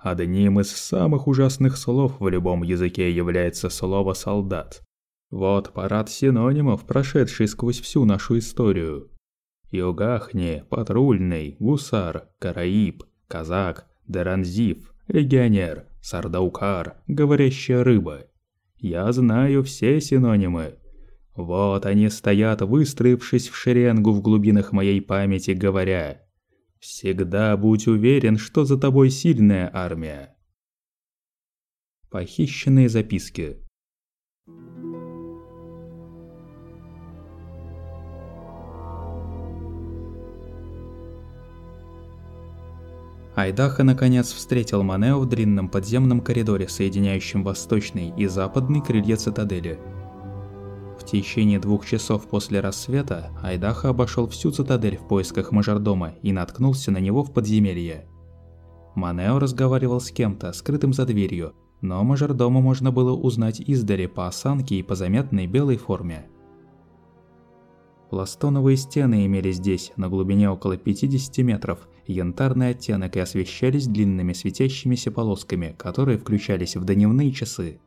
Одним из самых ужасных слов в любом языке является слово «солдат». Вот парад синонимов, прошедший сквозь всю нашу историю. Югахни, патрульный, гусар, караиб, казак, деранзив, легионер, сардаукар, говорящая рыба. Я знаю все синонимы. Вот они стоят, выстроившись в шеренгу в глубинах моей памяти, говоря «Всегда будь уверен, что за тобой сильная армия». Похищенные записки Айдаха наконец встретил Манео в длинном подземном коридоре, соединяющем восточный и западный крылья цитадели. Течение двух часов после рассвета Айдаха обошел всю цитадель в поисках мажордома и наткнулся на него в подземелье. Манео разговаривал с кем-то, скрытым за дверью, но мажордома можно было узнать издали по осанке и по заметной белой форме. Пластоновые стены имели здесь, на глубине около 50 метров, янтарный оттенок и освещались длинными светящимися полосками, которые включались в дневные часы.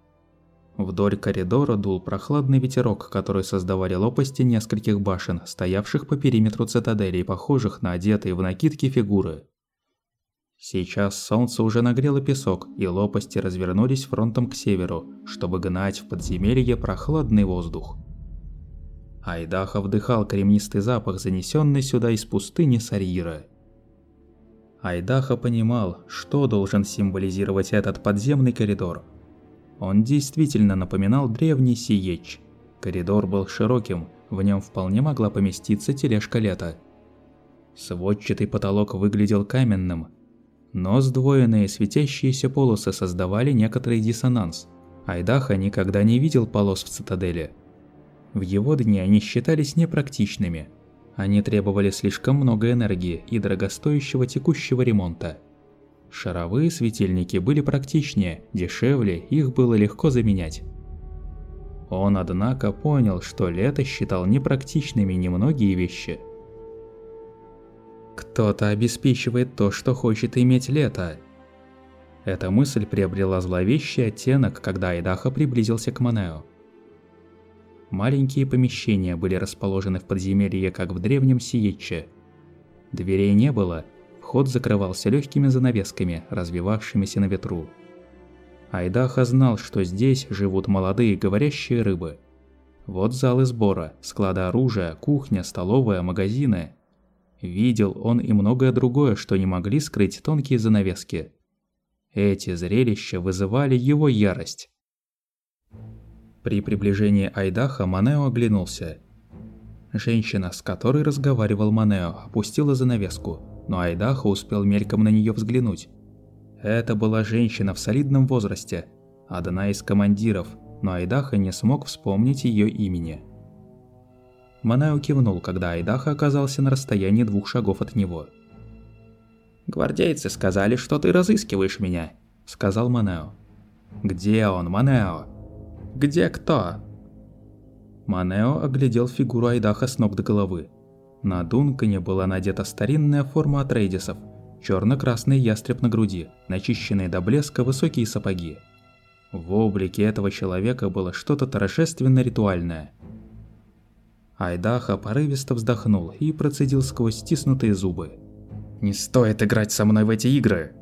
Вдоль коридора дул прохладный ветерок, который создавали лопасти нескольких башен, стоявших по периметру цитадели и похожих на одетые в накидки фигуры. Сейчас солнце уже нагрело песок, и лопасти развернулись фронтом к северу, чтобы гнать в подземелье прохладный воздух. Айдаха вдыхал кремнистый запах, занесенный сюда из пустыни Сарьира. Айдаха понимал, что должен символизировать этот подземный коридор. Он действительно напоминал древний Сиеч. Коридор был широким, в нем вполне могла поместиться тележка лета. Сводчатый потолок выглядел каменным, но сдвоенные светящиеся полосы создавали некоторый диссонанс. Айдаха никогда не видел полос в цитадели – в его дни они считались непрактичными. Они требовали слишком много энергии и дорогостоящего текущего ремонта. Шаровые светильники были практичнее, дешевле, их было легко заменять. Он, однако, понял, что лето считал непрактичными немногие вещи. Кто-то обеспечивает то, что хочет иметь лето. Эта мысль приобрела зловещий оттенок, когда Айдаха приблизился к Манео. Маленькие помещения были расположены в подземелье, как в древнем Сиетче. Дверей не было, вход закрывался легкими занавесками, развивавшимися на ветру. Айдаха знал, что здесь живут молодые говорящие рыбы. Вот залы сбора, склады оружия, кухня, столовая, магазины. Видел он и многое другое, что не могли скрыть тонкие занавески. Эти зрелища вызывали его ярость. При приближении Айдаха Манео оглянулся. Женщина, с которой разговаривал Манео, опустила занавеску, но Айдаха успел мельком на нее взглянуть. Это была женщина в солидном возрасте, одна из командиров, но Айдаха не смог вспомнить ее имени. Манео кивнул, когда Айдаха оказался на расстоянии двух шагов от него. «Гвардейцы сказали, что ты разыскиваешь меня», — сказал Манео. «Где он, Манео?» Где кто?» Манео оглядел фигуру Айдаха с ног до головы. На Дункане была надета старинная форма от рейдисов, черно-красный ястреб на груди, начищенные до блеска высокие сапоги. В облике этого человека было что-то торжественно-ритуальное. Айдаха порывисто вздохнул и процедил сквозь стиснутые зубы. «Не стоит играть со мной в эти игры!»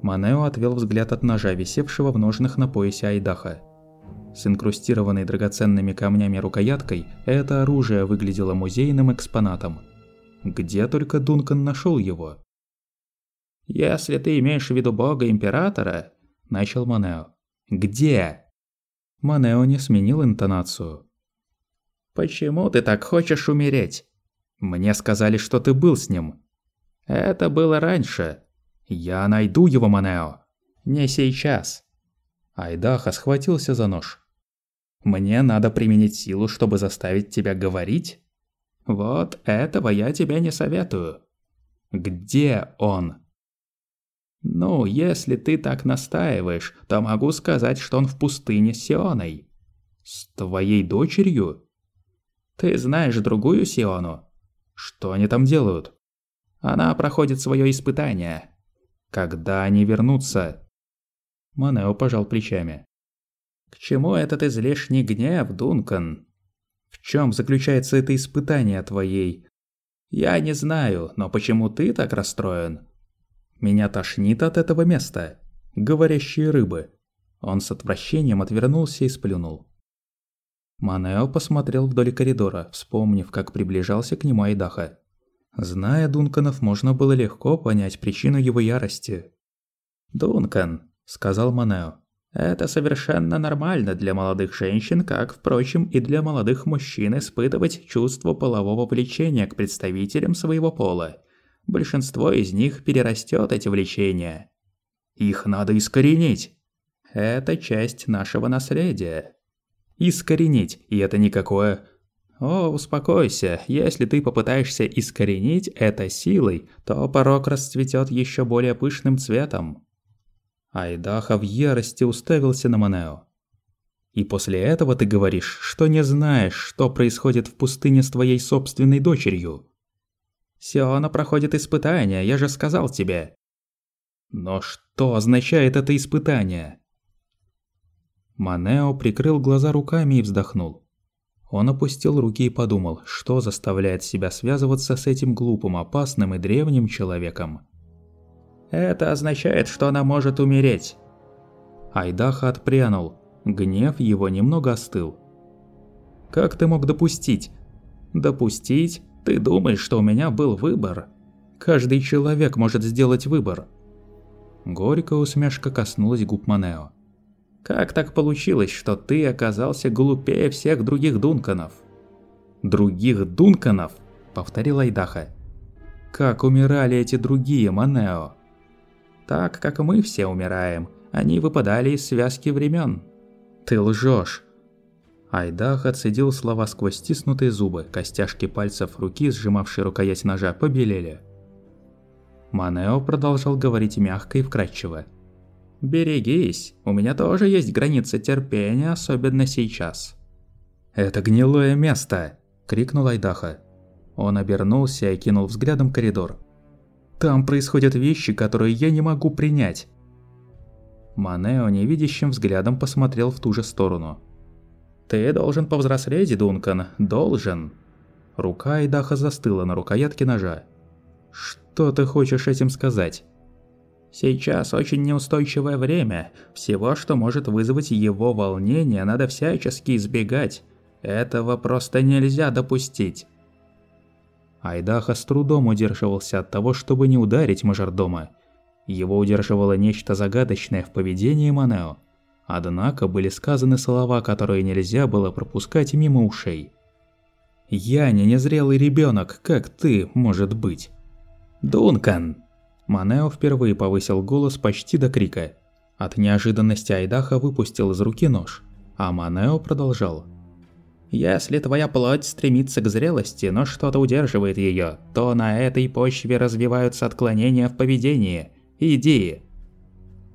Манео отвел взгляд от ножа, висевшего в ножнах на поясе Айдаха. С инкрустированной драгоценными камнями рукояткой это оружие выглядело музейным экспонатом. Где только Дункан нашел его? «Если ты имеешь в виду бога Императора», – начал Манео. «Где?» Манео не сменил интонацию. «Почему ты так хочешь умереть?» «Мне сказали, что ты был с ним». «Это было раньше». «Я найду его, Манео». «Не сейчас». Айдаха схватился за нож. Мне надо применить силу, чтобы заставить тебя говорить? Вот этого я тебе не советую. Где он? Ну, если ты так настаиваешь, то могу сказать, что он в пустыне с Сионой. С твоей дочерью? Ты знаешь другую Сиону? Что они там делают? Она проходит свое испытание. Когда они вернутся?» Манео пожал плечами. «К чему этот излишний гнев, Дункан? В чем заключается это испытание твоей? Я не знаю, но почему ты так расстроен? Меня тошнит от этого места. Говорящие рыбы». Он с отвращением отвернулся и сплюнул. Манео посмотрел вдоль коридора, вспомнив, как приближался к нему Айдаха. Зная Дунканов, можно было легко понять причину его ярости. «Дункан», — сказал Манео, — «это совершенно нормально для молодых женщин, как, впрочем, и для молодых мужчин испытывать чувство полового влечения к представителям своего пола. Большинство из них перерастет эти влечения. Их надо искоренить. Это часть нашего наследия. Искоренить, и это никакое о, успокойся, если ты попытаешься искоренить это силой, то порог расцветет еще более пышным цветом. Айдаха в ярости уставился на Манео. И после этого ты говоришь, что не знаешь, что происходит в пустыне с твоей собственной дочерью. Сиона проходит испытание, я же сказал тебе. Но что означает это испытание? Манео прикрыл глаза руками и вздохнул. Он опустил руки и подумал, что заставляет себя связываться с этим глупым, опасным и древним человеком. «Это означает, что она может умереть». Айдаха отпрянул. Гнев его немного остыл. «Как ты мог допустить?» «Допустить? Ты думаешь, что у меня был выбор?» «Каждый человек может сделать выбор». Горькая усмешка коснулась губ Манео. Как так получилось, что ты оказался глупее всех других Дунканов? Других Дунканов? Повторил Айдаха. Как умирали эти другие, Манео? Так, как мы все умираем. Они выпадали из связки времен. Ты лжешь. Айдах отцедил слова сквозь стиснутые зубы, костяшки пальцев руки, сжимавшие рукоять ножа, побелели. Манео продолжал говорить мягко и вкрадчиво. «Берегись, у меня тоже есть граница терпения, особенно сейчас». «Это гнилое место!» – крикнул Айдаха. Он обернулся и кинул взглядом коридор. «Там происходят вещи, которые я не могу принять». Манео невидящим взглядом посмотрел в ту же сторону. «Ты должен повзрослеть, Дункан, должен!» Рука Айдаха застыла на рукоятке ножа. «Что ты хочешь этим сказать?» Сейчас очень неустойчивое время. Всего, что может вызвать его волнение, надо всячески избегать. Этого просто нельзя допустить. Айдаха с трудом удерживался от того, чтобы не ударить мажордома. Его удерживало нечто загадочное в поведении Манео. Однако были сказаны слова, которые нельзя было пропускать мимо ушей. «Я не незрелый ребенок, как ты, может быть». «Дункан!» Манео впервые повысил голос почти до крика. От неожиданности Айдаха выпустил из руки нож, а Манео продолжал. «Если твоя плоть стремится к зрелости, но что-то удерживает ее, то на этой почве развиваются отклонения в поведении. Иди!»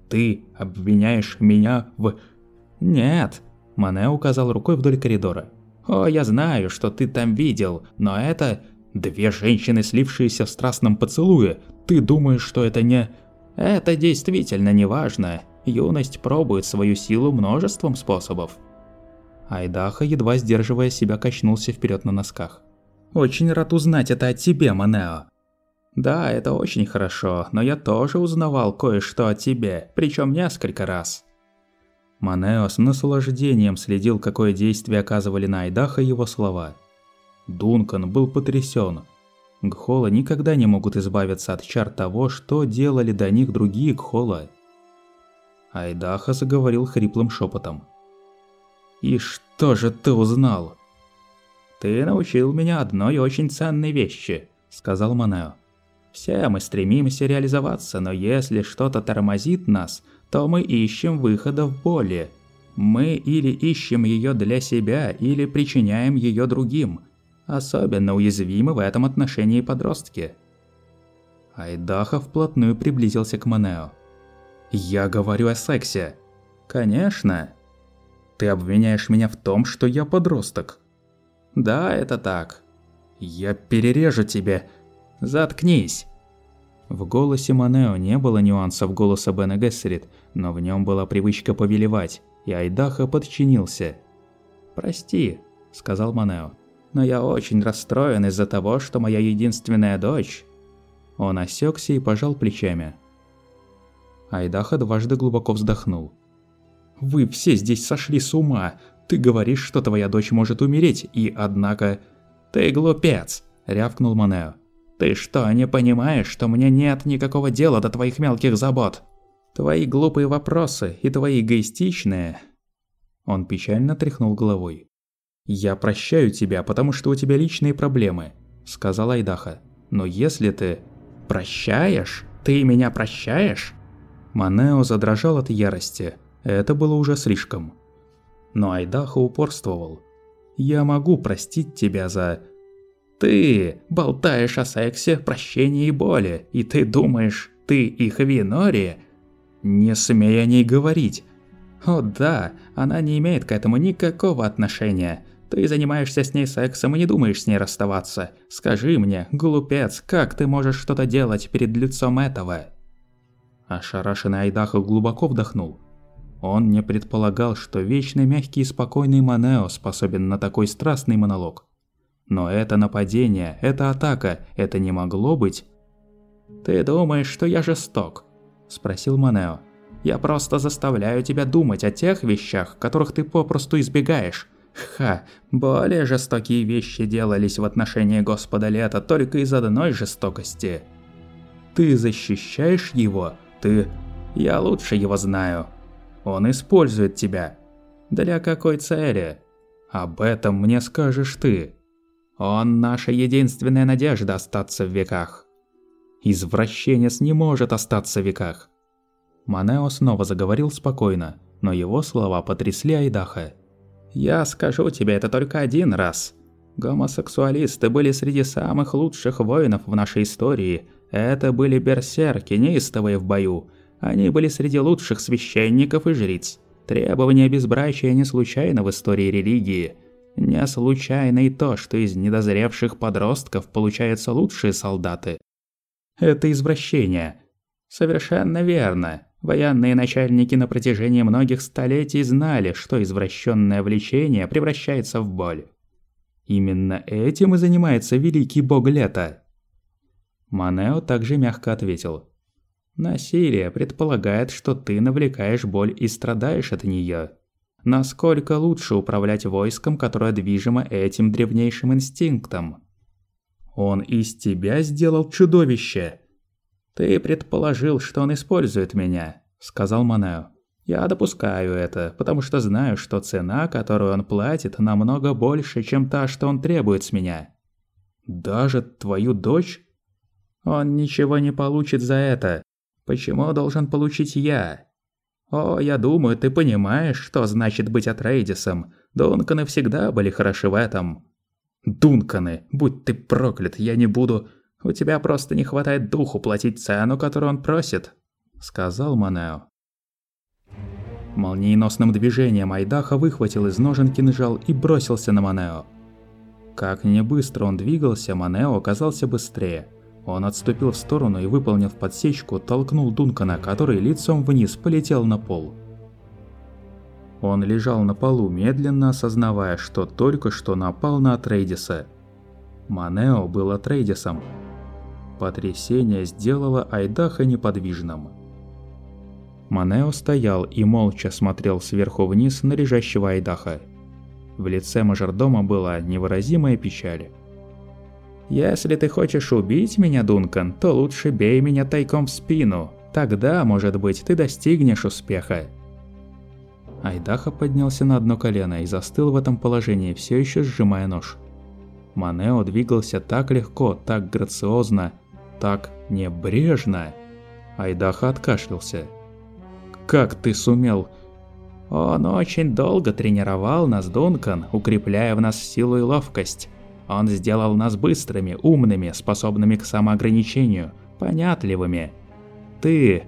«Ты обвиняешь меня в...» «Нет!» – Манео указал рукой вдоль коридора. «О, я знаю, что ты там видел, но это Две женщины, слившиеся в страстном поцелуе. Ты думаешь, что это не... Это действительно не важно. Юность пробует свою силу множеством способов. Айдаха, едва сдерживая себя, качнулся вперед на носках. «Очень рад узнать это от тебя, Манео». «Да, это очень хорошо, но я тоже узнавал кое-что о тебе, причем несколько раз». Манео с наслаждением следил, какое действие оказывали на Айдаха его слова – Дункан был потрясен. Гхола никогда не могут избавиться от чар того, что делали до них другие Гхола. Айдаха заговорил хриплым шепотом. «И что же ты узнал?» «Ты научил меня одной очень ценной вещи», — сказал Манео. «Все мы стремимся реализоваться, но если что-то тормозит нас, то мы ищем выхода в боли. Мы или ищем ее для себя, или причиняем ее другим. Особенно уязвимы в этом отношении подростки. Айдаха вплотную приблизился к Манео. «Я говорю о сексе». «Конечно». «Ты обвиняешь меня в том, что я подросток». «Да, это так». «Я перережу тебе». «Заткнись». В голосе Манео не было нюансов голоса Бена Гессерит, но в нем была привычка повелевать, и Айдаха подчинился. «Прости», – сказал Манео, – «но я очень расстроен из-за того, что моя единственная дочь...» Он осекся и пожал плечами. Айдаха дважды глубоко вздохнул. «Вы все здесь сошли с ума. Ты говоришь, что твоя дочь может умереть, и однако...» «Ты глупец!» – рявкнул Манео. «Ты что, не понимаешь, что мне нет никакого дела до твоих мелких забот? Твои глупые вопросы и твои эгоистичные...» Он печально тряхнул головой. «Я прощаю тебя, потому что у тебя личные проблемы», – сказал Айдаха. «Но если ты...» «Прощаешь? Ты меня прощаешь?» Манео задрожал от ярости. Это было уже слишком. Но Айдаха упорствовал. «Я могу простить тебя за...» «Ты болтаешь о сексе, прощении и боли, и ты думаешь, ты их Винори?» «Не смей о ней говорить!» «О да, она не имеет к этому никакого отношения. Ты занимаешься с ней сексом и не думаешь с ней расставаться. Скажи мне, глупец, как ты можешь что-то делать перед лицом этого?» Ошарашенный Айдаха глубоко вдохнул. Он не предполагал, что вечно мягкий и спокойный Манео способен на такой страстный монолог. Но это нападение, это атака, это не могло быть. «Ты думаешь, что я жесток?» – спросил Манео. «Я просто заставляю тебя думать о тех вещах, которых ты попросту избегаешь. Ха, более жестокие вещи делались в отношении Господа Лета только из одной жестокости. Ты защищаешь его, ты... Я лучше его знаю. Он использует тебя. Для какой цели? Об этом мне скажешь ты. Он наша единственная надежда остаться в веках. Извращенец не может остаться в веках. Манео снова заговорил спокойно, но его слова потрясли Айдаха. «Я скажу тебе это только один раз. Гомосексуалисты были среди самых лучших воинов в нашей истории. Это были берсерки, неистовые в бою, они были среди лучших священников и жриц. Требование безбрачия не случайно в истории религии. Не случайно и то, что из недозревших подростков получаются лучшие солдаты. Это извращение. Совершенно верно. Военные начальники на протяжении многих столетий знали, что извращенное влечение превращается в боль. Именно этим и занимается великий бог лета. Манео также мягко ответил. Насилие предполагает, что ты навлекаешь боль и страдаешь от нее. Насколько лучше управлять войском, которое движимо этим древнейшим инстинктом? Он из тебя сделал чудовище. Ты предположил, что он использует меня, сказал Манео. Я допускаю это, потому что знаю, что цена, которую он платит, намного больше, чем та, что он требует с меня. Даже твою дочь? Он ничего не получит за это. Почему должен получить я? О, я думаю, ты понимаешь, что значит быть Атрейдисом. Дунканы всегда были хороши в этом. Дунканы, будь ты проклят, я не буду... У тебя просто не хватает духу платить цену, которую он просит», — сказал Манео. Молниеносным движением Айдаха выхватил из ножен кинжал и бросился на Манео. Как не быстро он двигался, Манео оказался быстрее — он отступил в сторону и, выполнив подсечку, толкнул Дункана, который лицом вниз полетел на пол. Он лежал на полу, медленно осознавая, что только что напал на Атрейдиса. Манео был Атрейдисом. Потрясение сделало Айдаха неподвижным. Манео стоял и молча смотрел сверху вниз на лежащего Айдаха. В лице мажордома была невыразимая печаль. Если ты хочешь убить меня, Дункан, то лучше бей меня тайком в спину. Тогда, может быть, ты достигнешь успеха. Айдаха поднялся на одно колено и застыл в этом положении, все еще сжимая нож. Манео двигался так легко, так грациозно, так небрежно. Айдаха откашлялся. «Как ты сумел?» «Он очень долго тренировал нас, Дункан, укрепляя в нас силу и ловкость. Он сделал нас быстрыми, умными, способными к самоограничению, понятливыми. Ты...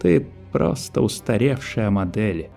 ты просто устаревшая модель.